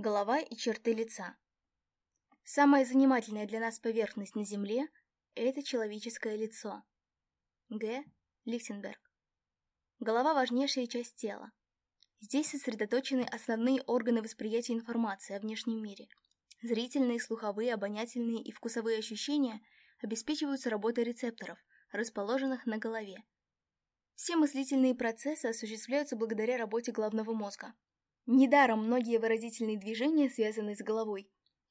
голова и черты лица. Самая занимательная для нас поверхность на Земле – это человеческое лицо. Г. Лихтенберг. Голова – важнейшая часть тела. Здесь сосредоточены основные органы восприятия информации о внешнем мире. Зрительные, слуховые, обонятельные и вкусовые ощущения обеспечиваются работой рецепторов, расположенных на голове. Все мыслительные процессы осуществляются благодаря работе головного мозга – Недаром многие выразительные движения связаны с головой.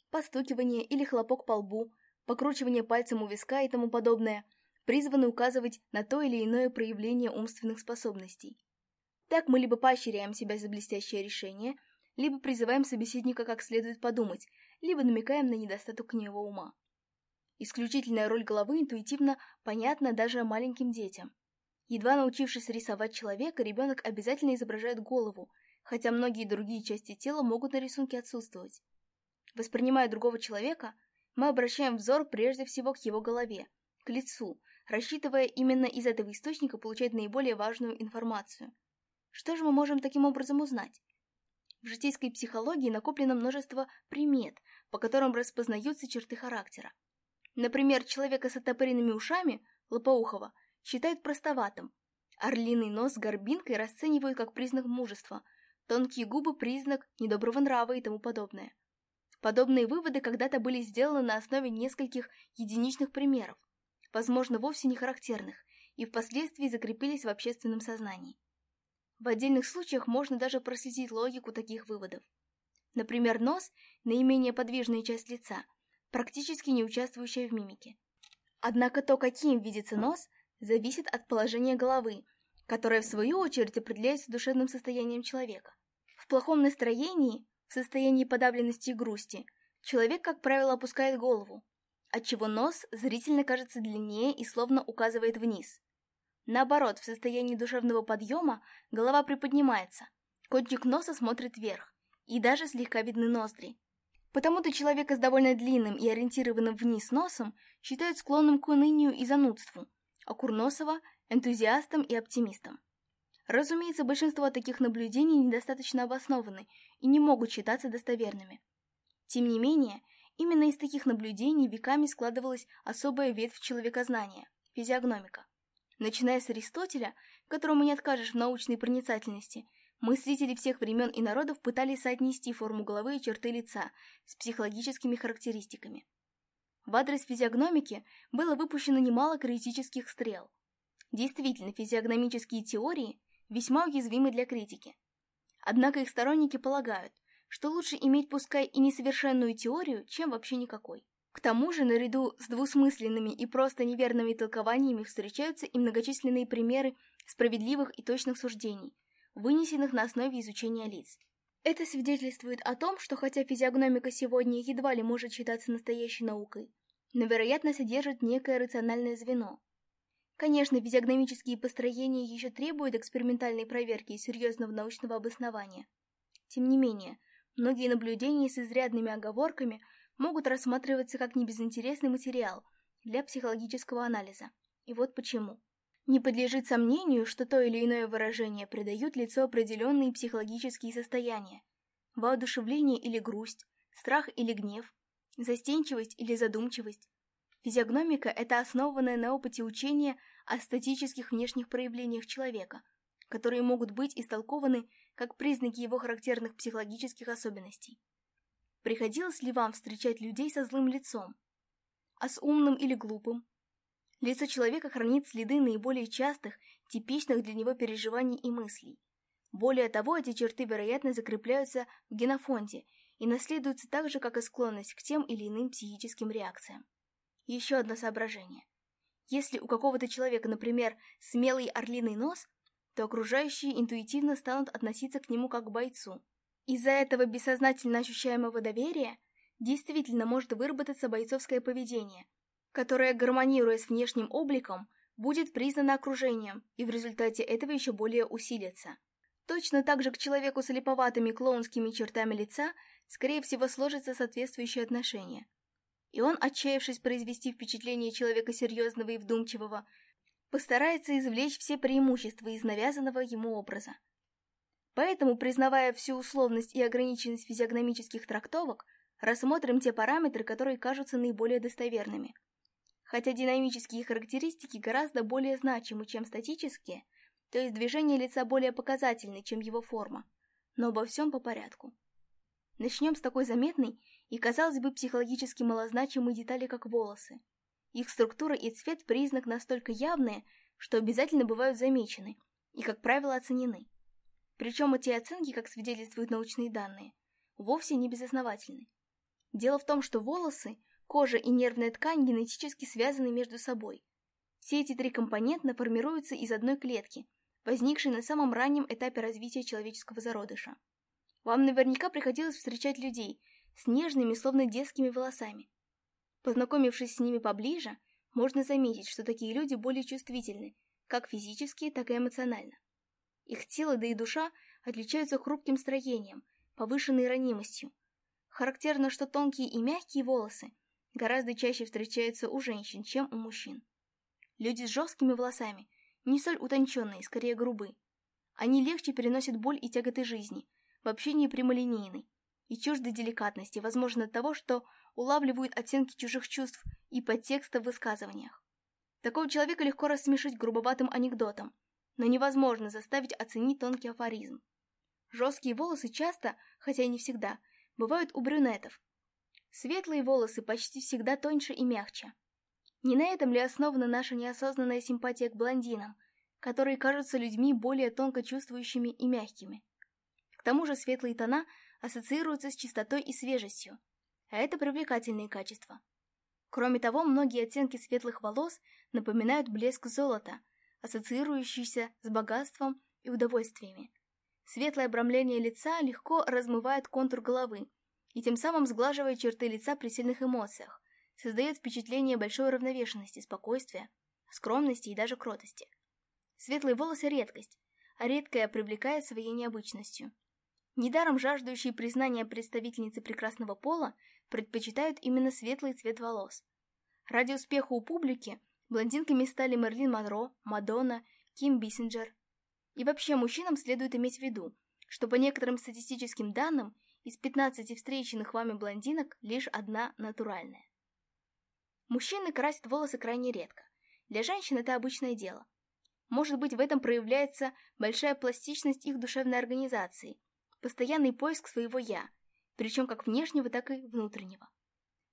Постукивание или хлопок по лбу, покручивание пальцем у виска и тому подобное призваны указывать на то или иное проявление умственных способностей. Так мы либо поощряем себя за блестящее решение, либо призываем собеседника как следует подумать, либо намекаем на недостаток его ума. Исключительная роль головы интуитивно понятна даже маленьким детям. Едва научившись рисовать человека, ребенок обязательно изображает голову – хотя многие другие части тела могут на рисунке отсутствовать. Воспринимая другого человека, мы обращаем взор прежде всего к его голове, к лицу, рассчитывая именно из этого источника получать наиболее важную информацию. Что же мы можем таким образом узнать? В житейской психологии накоплено множество примет, по которым распознаются черты характера. Например, человека с отопыренными ушами, лопоухого, считают простоватым. Орлиный нос с горбинкой расценивают как признак мужества – тонкие губы – признак недоброго нрава и тому подобное. Подобные выводы когда-то были сделаны на основе нескольких единичных примеров, возможно, вовсе не характерных, и впоследствии закрепились в общественном сознании. В отдельных случаях можно даже проследить логику таких выводов. Например, нос – наименее подвижная часть лица, практически не участвующая в мимике. Однако то, каким видится нос, зависит от положения головы, которая в свою очередь определяется душевным состоянием человека плохом настроении, в состоянии подавленности и грусти, человек, как правило, опускает голову, отчего нос зрительно кажется длиннее и словно указывает вниз. Наоборот, в состоянии душевного подъема голова приподнимается, кончик носа смотрит вверх, и даже слегка видны ноздри. Потому-то человека с довольно длинным и ориентированным вниз носом считают склонным к унынию и занудству, а Курносова – энтузиастом и оптимистом. Разумеется, большинство таких наблюдений недостаточно обоснованы и не могут считаться достоверными. Тем не менее, именно из таких наблюдений веками складывалась особая ветвь человекознания – физиогномика. Начиная с Аристотеля, которому не откажешь в научной проницательности, мыслители всех времен и народов пытались соотнести форму головы и черты лица с психологическими характеристиками. В адрес физиогномики было выпущено немало критических стрел. Действительно, физиогномические теории весьма уязвимы для критики. Однако их сторонники полагают, что лучше иметь пускай и несовершенную теорию, чем вообще никакой. К тому же, наряду с двусмысленными и просто неверными толкованиями встречаются и многочисленные примеры справедливых и точных суждений, вынесенных на основе изучения лиц. Это свидетельствует о том, что хотя физиогномика сегодня едва ли может считаться настоящей наукой, но, вероятно, содержит некое рациональное звено, Конечно, физиогномические построения еще требуют экспериментальной проверки и серьезного научного обоснования. Тем не менее, многие наблюдения с изрядными оговорками могут рассматриваться как небезынтересный материал для психологического анализа. И вот почему. Не подлежит сомнению, что то или иное выражение придают лицо определенные психологические состояния. Воодушевление или грусть, страх или гнев, застенчивость или задумчивость. Физиогномика – это основанное на опыте учение о статических внешних проявлениях человека, которые могут быть истолкованы как признаки его характерных психологических особенностей. Приходилось ли вам встречать людей со злым лицом? А с умным или глупым? Лицо человека хранит следы наиболее частых, типичных для него переживаний и мыслей. Более того, эти черты, вероятно, закрепляются в генофонде и наследуются так же, как и склонность к тем или иным психическим реакциям. Еще одно соображение. Если у какого-то человека, например, смелый орлиный нос, то окружающие интуитивно станут относиться к нему как к бойцу. Из-за этого бессознательно ощущаемого доверия действительно может выработаться бойцовское поведение, которое, гармонируя с внешним обликом, будет признано окружением и в результате этого еще более усилится. Точно так же к человеку с липоватыми клоунскими чертами лица, скорее всего, сложится соответствующее отношение – и он, отчаявшись произвести впечатление человека серьезного и вдумчивого, постарается извлечь все преимущества из навязанного ему образа. Поэтому, признавая всю условность и ограниченность физиогномических трактовок, рассмотрим те параметры, которые кажутся наиболее достоверными. Хотя динамические характеристики гораздо более значимы, чем статические, то есть движение лица более показательны, чем его форма, но обо всем по порядку. Начнем с такой заметной и, казалось бы, психологически малозначимые детали, как волосы. Их структура и цвет признак настолько явные, что обязательно бывают замечены и, как правило, оценены. Причем эти оценки, как свидетельствуют научные данные, вовсе не безосновательны. Дело в том, что волосы, кожа и нервная ткань генетически связаны между собой. Все эти три компонента формируются из одной клетки, возникшей на самом раннем этапе развития человеческого зародыша. Вам наверняка приходилось встречать людей, с нежными, словно детскими волосами. Познакомившись с ними поближе, можно заметить, что такие люди более чувствительны, как физически, так и эмоционально. Их тело, да и душа отличаются хрупким строением, повышенной ранимостью. Характерно, что тонкие и мягкие волосы гораздо чаще встречаются у женщин, чем у мужчин. Люди с жесткими волосами не столь утонченные, скорее грубы. Они легче переносят боль и тяготы жизни, вообще не прямолинейной, и чуждой деликатности, возможно, от того, что улавливают оттенки чужих чувств и подтекста в высказываниях. Такого человека легко рассмешить грубоватым анекдотом, но невозможно заставить оценить тонкий афоризм. Жесткие волосы часто, хотя и не всегда, бывают у брюнетов. Светлые волосы почти всегда тоньше и мягче. Не на этом ли основана наша неосознанная симпатия к блондинам, которые кажутся людьми более тонко чувствующими и мягкими? К тому же светлые тона – ассоциируются с чистотой и свежестью, а это привлекательные качества. Кроме того, многие оттенки светлых волос напоминают блеск золота, ассоциирующийся с богатством и удовольствиями. Светлое обрамление лица легко размывает контур головы и тем самым сглаживает черты лица при сильных эмоциях, создает впечатление большой равновешенности, спокойствия, скромности и даже кротости. Светлые волосы – редкость, а редкое привлекает своей необычностью. Недаром жаждущие признания представительницы прекрасного пола предпочитают именно светлый цвет волос. Ради успеха у публики блондинками стали Мерлин Монро, Мадонна, Ким Биссинджер. И вообще мужчинам следует иметь в виду, что по некоторым статистическим данным из 15 встреченных вами блондинок лишь одна натуральная. Мужчины красят волосы крайне редко. Для женщин это обычное дело. Может быть, в этом проявляется большая пластичность их душевной организации – постоянный поиск своего «я», причем как внешнего, так и внутреннего.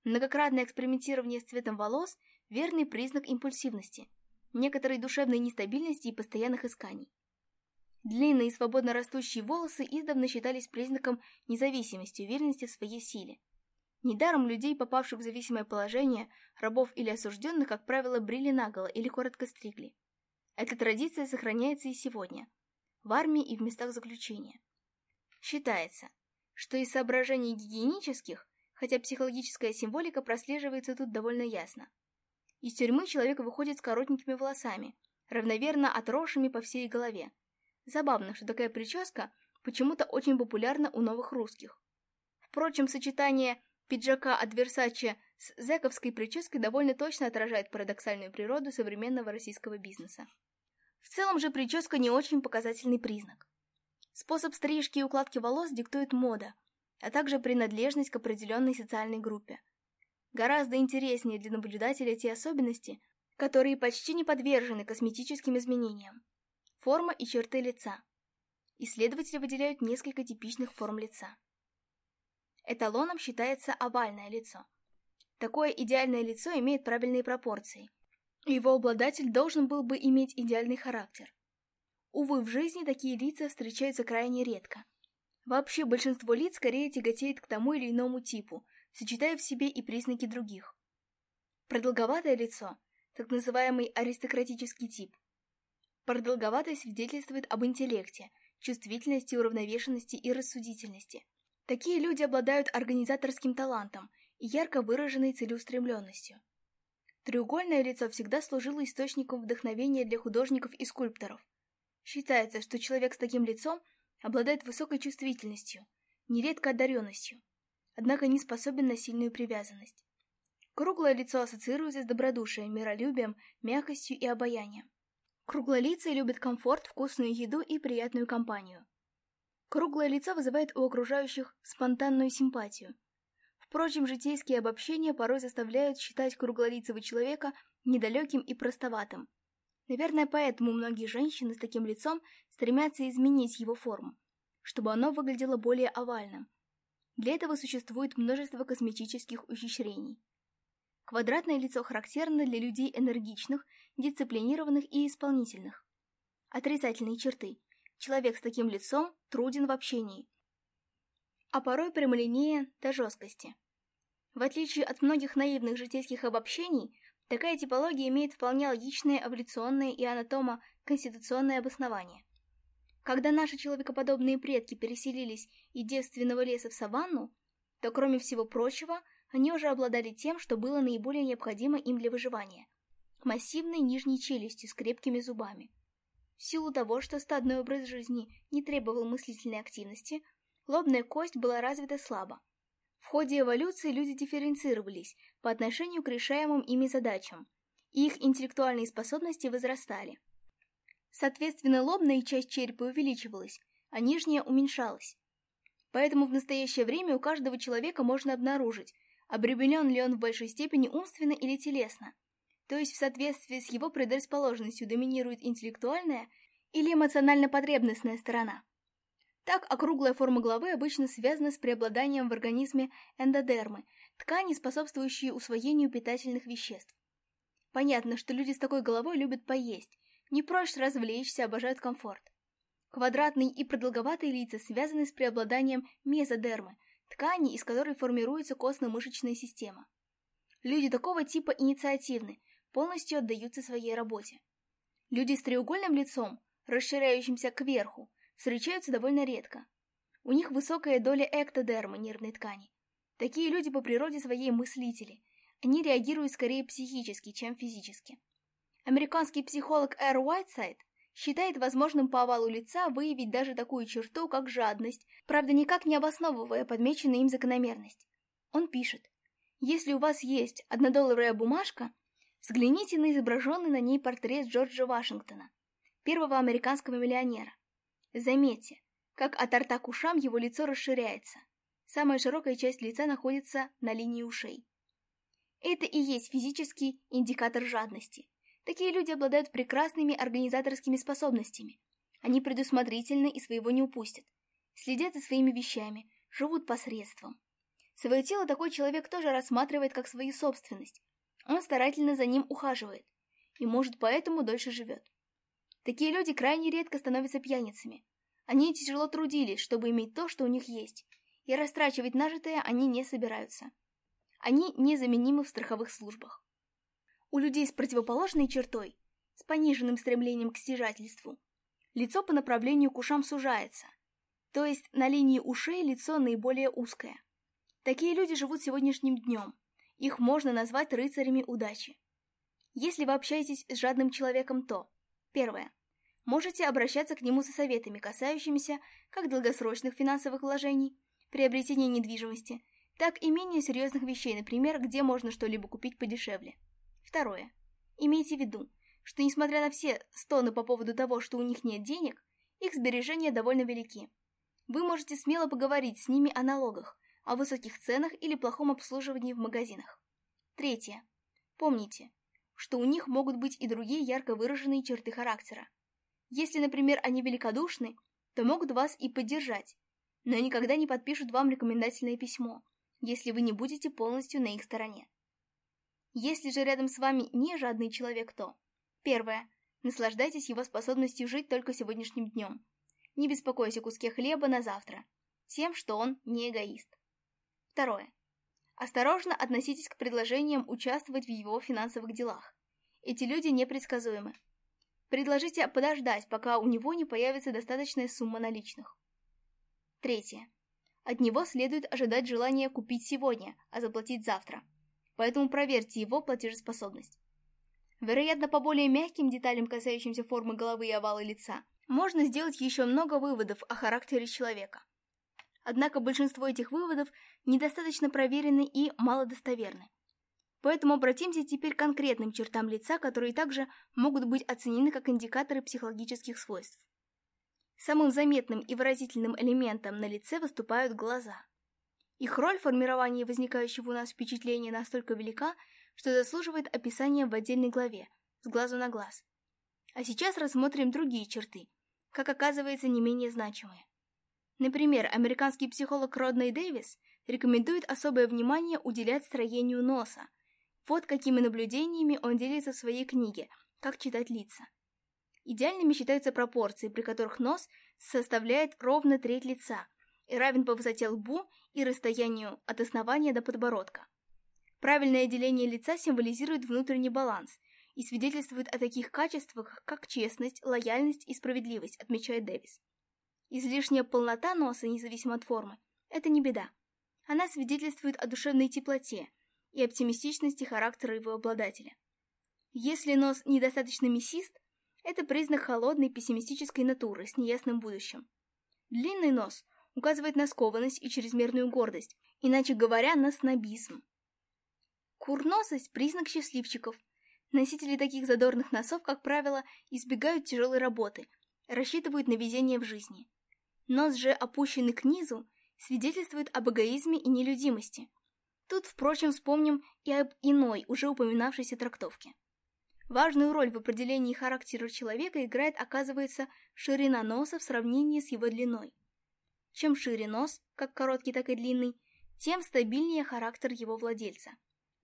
Многократное экспериментирование с цветом волос – верный признак импульсивности, некоторой душевной нестабильности и постоянных исканий. Длинные и свободно растущие волосы издавна считались признаком независимости, уверенности в своей силе. Недаром людей, попавших в зависимое положение, рабов или осужденных, как правило, брили наголо или коротко стригли. Эта традиция сохраняется и сегодня – в армии и в местах заключения. Считается, что из соображений гигиенических, хотя психологическая символика прослеживается тут довольно ясно. Из тюрьмы человек выходит с коротенькими волосами, равномерно отросшими по всей голове. Забавно, что такая прическа почему-то очень популярна у новых русских. Впрочем, сочетание пиджака от Версаче с зэковской прической довольно точно отражает парадоксальную природу современного российского бизнеса. В целом же прическа не очень показательный признак. Способ стрижки и укладки волос диктует мода, а также принадлежность к определенной социальной группе. Гораздо интереснее для наблюдателя те особенности, которые почти не подвержены косметическим изменениям. Форма и черты лица. Исследователи выделяют несколько типичных форм лица. Эталоном считается овальное лицо. Такое идеальное лицо имеет правильные пропорции. Его обладатель должен был бы иметь идеальный характер. Увы, в жизни такие лица встречаются крайне редко. Вообще, большинство лиц скорее тяготеет к тому или иному типу, сочетая в себе и признаки других. Продолговатое лицо – так называемый аристократический тип. Продолговатость свидетельствует об интеллекте, чувствительности, уравновешенности и рассудительности. Такие люди обладают организаторским талантом и ярко выраженной целеустремленностью. Треугольное лицо всегда служило источником вдохновения для художников и скульпторов – Считается, что человек с таким лицом обладает высокой чувствительностью, нередко одаренностью, однако не способен на сильную привязанность. Круглое лицо ассоциируется с добродушием, миролюбием, мягкостью и обаянием. Круглолицые любят комфорт, вкусную еду и приятную компанию. Круглое лицо вызывает у окружающих спонтанную симпатию. Впрочем, житейские обобщения порой заставляют считать круглолицего человека недалеким и простоватым – Наверное, поэтому многие женщины с таким лицом стремятся изменить его форму, чтобы оно выглядело более овальным. Для этого существует множество косметических ухищрений. Квадратное лицо характерно для людей энергичных, дисциплинированных и исполнительных. Отрицательные черты. Человек с таким лицом труден в общении, а порой прямолинее до жесткости. В отличие от многих наивных житейских обобщений, Такая типология имеет вполне логичное эволюционное и анатомо-конституционное обоснование. Когда наши человекоподобные предки переселились из девственного леса в саванну, то, кроме всего прочего, они уже обладали тем, что было наиболее необходимо им для выживания – массивной нижней челюстью с крепкими зубами. В силу того, что стадный образ жизни не требовал мыслительной активности, лобная кость была развита слабо, в ходе эволюции люди дифференцировались по отношению к решаемым ими задачам, и их интеллектуальные способности возрастали. Соответственно, лобная часть черепа увеличивалась, а нижняя уменьшалась. Поэтому в настоящее время у каждого человека можно обнаружить, обременен ли он в большей степени умственно или телесно. То есть в соответствии с его предрасположенностью доминирует интеллектуальная или эмоционально-потребностная сторона. Так округлая форма головы обычно связана с преобладанием в организме эндодермы, ткани, способствующие усвоению питательных веществ. Понятно, что люди с такой головой любят поесть, не прочь развлечься, обожают комфорт. Квадратные и продолговатые лица связаны с преобладанием мезодермы, ткани, из которой формируется костно-мышечная система. Люди такого типа инициативны, полностью отдаются своей работе. Люди с треугольным лицом, расширяющимся кверху, встречаются довольно редко. У них высокая доля эктодермы нервной ткани. Такие люди по природе своей мыслители. Они реагируют скорее психически, чем физически. Американский психолог Эр Уайтсайд считает возможным по овалу лица выявить даже такую черту, как жадность, правда никак не обосновывая подмеченную им закономерность. Он пишет, если у вас есть однодолларовая бумажка, взгляните на изображенный на ней портрет Джорджа Вашингтона, первого американского миллионера. Заметьте, как от рта к ушам его лицо расширяется. Самая широкая часть лица находится на линии ушей. Это и есть физический индикатор жадности. Такие люди обладают прекрасными организаторскими способностями. Они предусмотрительны и своего не упустят. Следят за своими вещами, живут посредством. Свое тело такой человек тоже рассматривает как свою собственность. Он старательно за ним ухаживает и, может, поэтому дольше живет. Такие люди крайне редко становятся пьяницами. Они тяжело трудились, чтобы иметь то, что у них есть, и растрачивать нажитое они не собираются. Они незаменимы в страховых службах. У людей с противоположной чертой, с пониженным стремлением к стяжательству, лицо по направлению к ушам сужается, то есть на линии ушей лицо наиболее узкое. Такие люди живут сегодняшним днем, их можно назвать рыцарями удачи. Если вы общаетесь с жадным человеком, то Первое можете обращаться к нему со советами, касающимися как долгосрочных финансовых вложений, приобретения недвижимости, так и менее серьезных вещей, например, где можно что-либо купить подешевле. Второе. Имейте в виду, что несмотря на все стоны по поводу того, что у них нет денег, их сбережения довольно велики. Вы можете смело поговорить с ними о налогах, о высоких ценах или плохом обслуживании в магазинах. Третье. Помните, что у них могут быть и другие ярко выраженные черты характера, если, например, они великодушны, то могут вас и поддержать, но никогда не подпишут вам рекомендательное письмо, если вы не будете полностью на их стороне. Если же рядом с вами не жадный человек, то Первое. Наслаждайтесь его способностью жить только сегодняшним днем. Не беспокойся о куске хлеба на завтра. Тем, что он не эгоист. Второе. Осторожно относитесь к предложениям участвовать в его финансовых делах. Эти люди непредсказуемы. Предложите подождать, пока у него не появится достаточная сумма наличных. Третье. От него следует ожидать желания купить сегодня, а заплатить завтра. Поэтому проверьте его платежеспособность. Вероятно, по более мягким деталям, касающимся формы головы и овала лица, можно сделать еще много выводов о характере человека. Однако большинство этих выводов недостаточно проверены и малодостоверны. Поэтому обратимся теперь к конкретным чертам лица, которые также могут быть оценены как индикаторы психологических свойств. Самым заметным и выразительным элементом на лице выступают глаза. Их роль в формировании возникающего у нас впечатления настолько велика, что заслуживает описания в отдельной главе, с глазу на глаз. А сейчас рассмотрим другие черты, как оказывается не менее значимые. Например, американский психолог Родней Дэвис рекомендует особое внимание уделять строению носа, вот какими наблюдениями он делится в своей книге «Как читать лица». Идеальными считаются пропорции, при которых нос составляет ровно треть лица и равен по высоте лбу и расстоянию от основания до подбородка. Правильное деление лица символизирует внутренний баланс и свидетельствует о таких качествах, как честность, лояльность и справедливость, отмечает Дэвис. Излишняя полнота носа, независимо от формы, это не беда. Она свидетельствует о душевной теплоте, и оптимистичности характера его обладателя. Если нос недостаточно мясист, это признак холодной пессимистической натуры с неясным будущим. Длинный нос указывает на скованность и чрезмерную гордость, иначе говоря, на снобизм. Курносость – признак счастливчиков. Носители таких задорных носов, как правило, избегают тяжелой работы, рассчитывают на везение в жизни. Нос же, опущенный к низу, свидетельствует об эгоизме и нелюдимости, Тут, впрочем, вспомним и об иной, уже упоминавшейся трактовке. Важную роль в определении характера человека играет, оказывается, ширина носа в сравнении с его длиной. Чем шире нос, как короткий, так и длинный, тем стабильнее характер его владельца.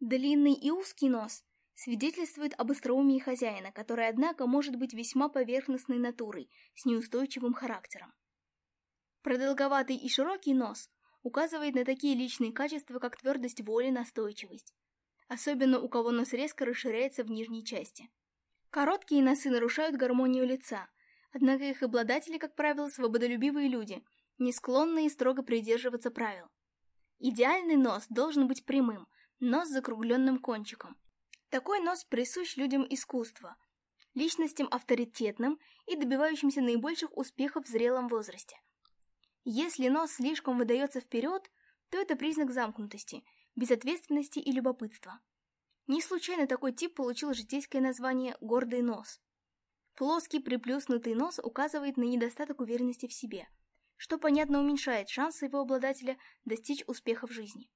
Длинный и узкий нос свидетельствует об остроумии хозяина, который, однако, может быть весьма поверхностной натурой, с неустойчивым характером. Продолговатый и широкий нос – указывает на такие личные качества, как твердость воли, настойчивость. Особенно у кого нос резко расширяется в нижней части. Короткие носы нарушают гармонию лица, однако их обладатели, как правило, свободолюбивые люди, не склонные строго придерживаться правил. Идеальный нос должен быть прямым, нос с закругленным кончиком. Такой нос присущ людям искусства, личностям авторитетным и добивающимся наибольших успехов в зрелом возрасте – если нос слишком выдается вперед, то это признак замкнутости, безответственности и любопытства. Не случайно такой тип получил житейское название «гордый нос». Плоский приплюснутый нос указывает на недостаток уверенности в себе, что, понятно, уменьшает шансы его обладателя достичь успеха в жизни.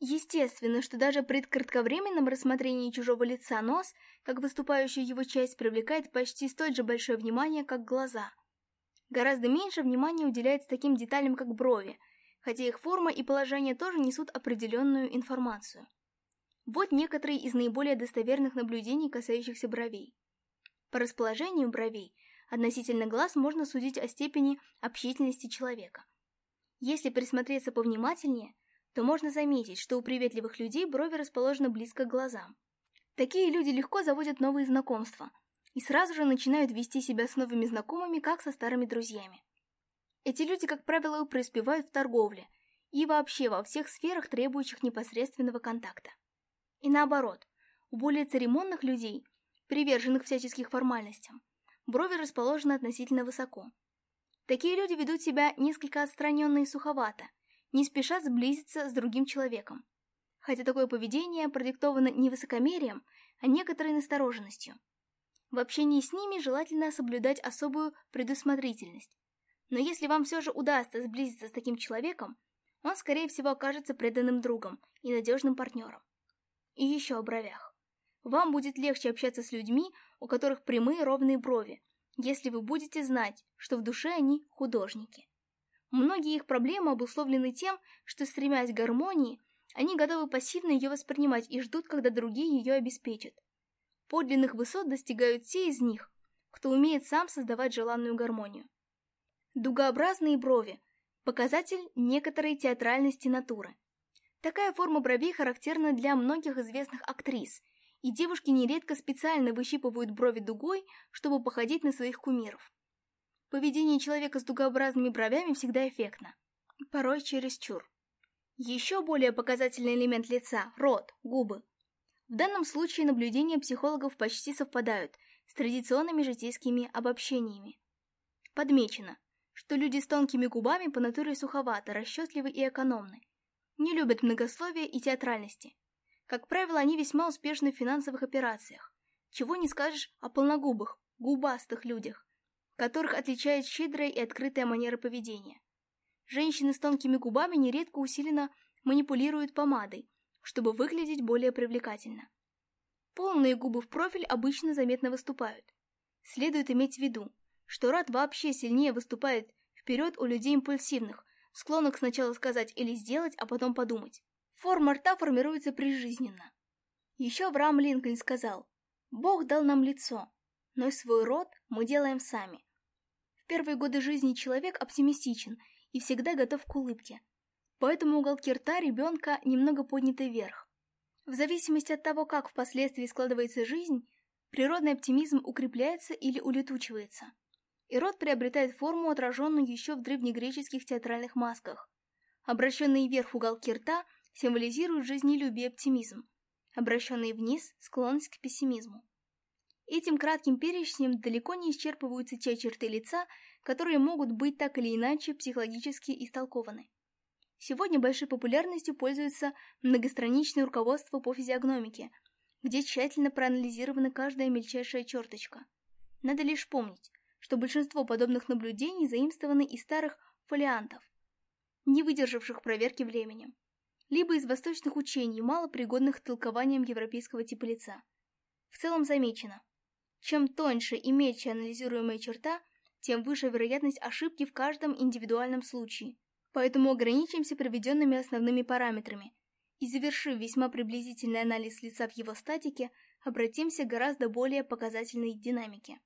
Естественно, что даже при кратковременном рассмотрении чужого лица нос, как выступающая его часть, привлекает почти столь же большое внимание, как глаза – Гораздо меньше внимания уделяется таким деталям, как брови, хотя их форма и положение тоже несут определенную информацию. Вот некоторые из наиболее достоверных наблюдений, касающихся бровей. По расположению бровей относительно глаз можно судить о степени общительности человека. Если присмотреться повнимательнее, то можно заметить, что у приветливых людей брови расположены близко к глазам. Такие люди легко заводят новые знакомства – и сразу же начинают вести себя с новыми знакомыми, как со старыми друзьями. Эти люди, как правило, преуспевают в торговле и вообще во всех сферах, требующих непосредственного контакта. И наоборот, у более церемонных людей, приверженных всяческих формальностям, брови расположены относительно высоко. Такие люди ведут себя несколько отстраненно и суховато, не спешат сблизиться с другим человеком. Хотя такое поведение продиктовано не высокомерием, а некоторой настороженностью – в общении с ними желательно соблюдать особую предусмотрительность. Но если вам все же удастся сблизиться с таким человеком, он, скорее всего, окажется преданным другом и надежным партнером. И еще о бровях. Вам будет легче общаться с людьми, у которых прямые ровные брови, если вы будете знать, что в душе они художники. Многие их проблемы обусловлены тем, что, стремясь к гармонии, они готовы пассивно ее воспринимать и ждут, когда другие ее обеспечат. Подлинных высот достигают те из них, кто умеет сам создавать желанную гармонию. Дугообразные брови – показатель некоторой театральности натуры. Такая форма бровей характерна для многих известных актрис, и девушки нередко специально выщипывают брови дугой, чтобы походить на своих кумиров. Поведение человека с дугообразными бровями всегда эффектно, порой чересчур. Еще более показательный элемент лица – рот, губы в данном случае наблюдения психологов почти совпадают с традиционными житейскими обобщениями. Подмечено, что люди с тонкими губами по натуре суховаты, расчетливы и экономны, не любят многословия и театральности. Как правило, они весьма успешны в финансовых операциях, чего не скажешь о полногубых, губастых людях, которых отличает щедрая и открытая манера поведения. Женщины с тонкими губами нередко усиленно манипулируют помадой, чтобы выглядеть более привлекательно. Полные губы в профиль обычно заметно выступают. Следует иметь в виду, что рад вообще сильнее выступает вперед у людей импульсивных, склонных сначала сказать или сделать, а потом подумать. Форма рта формируется прижизненно. Еще Авраам Линкольн сказал, «Бог дал нам лицо, но свой рот мы делаем сами». В первые годы жизни человек оптимистичен и всегда готов к улыбке – поэтому уголки рта ребенка немного подняты вверх. В зависимости от того, как впоследствии складывается жизнь, природный оптимизм укрепляется или улетучивается. И рот приобретает форму, отраженную еще в древнегреческих театральных масках. Обращенные вверх уголки рта символизируют жизнелюбие и оптимизм, обращенные вниз – склонность к пессимизму. Этим кратким перечнем далеко не исчерпываются те черты лица, которые могут быть так или иначе психологически истолкованы. Сегодня большой популярностью пользуется многостраничное руководство по физиогномике, где тщательно проанализирована каждая мельчайшая черточка. Надо лишь помнить, что большинство подобных наблюдений заимствованы из старых фолиантов, не выдержавших проверки временем, либо из восточных учений, мало пригодных к толкованиям европейского типа лица. В целом замечено, чем тоньше и мельче анализируемая черта, тем выше вероятность ошибки в каждом индивидуальном случае – поэтому ограничимся проведенными основными параметрами и, завершив весьма приблизительный анализ лица в его статике, обратимся к гораздо более показательной динамике.